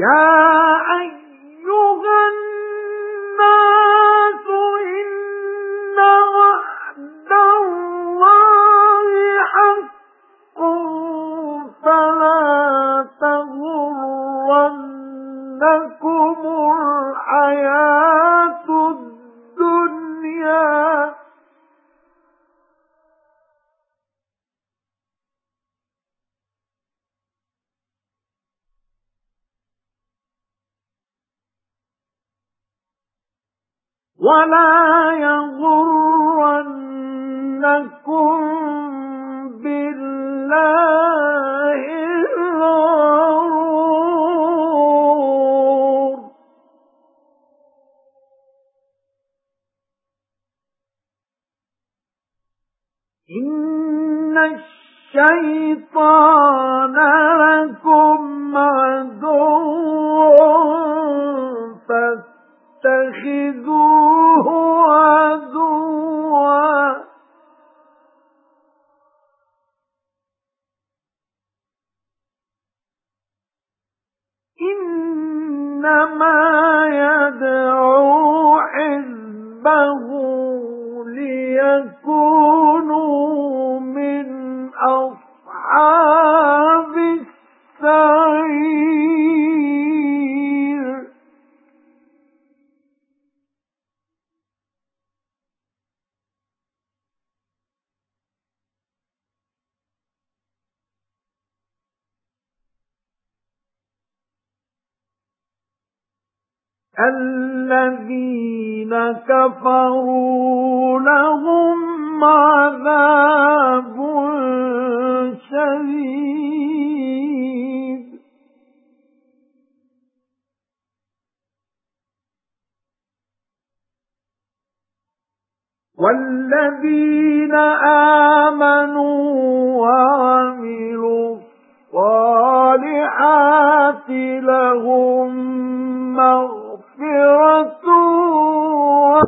يَا أَيُّهَا النَّاسُ إِنَّ اللَّهِ حَقٌّ فَلَا تَغُرَّنَّكُمُ الْحَيَاةُ وَلَا يَغُرَّنَّكُم بِاللَّهِ الْغَرُورُ إِنَّ الشَّيْطَانَ لَكُمْ عَدُوٌّ مَا الَّذِينَ كَفَرُوا لَهُمْ عَذَابٌ شَدِيدٌ. وَالَّذِينَ آمَنُوا وَعَمِلُوا الصَّالِحَاتِ لَهُم